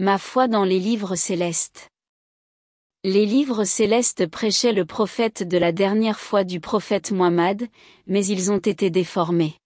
Ma foi dans les livres célestes. Les livres célestes prêchaient le prophète de la dernière foi du prophète Muhammad, mais ils ont été déformés.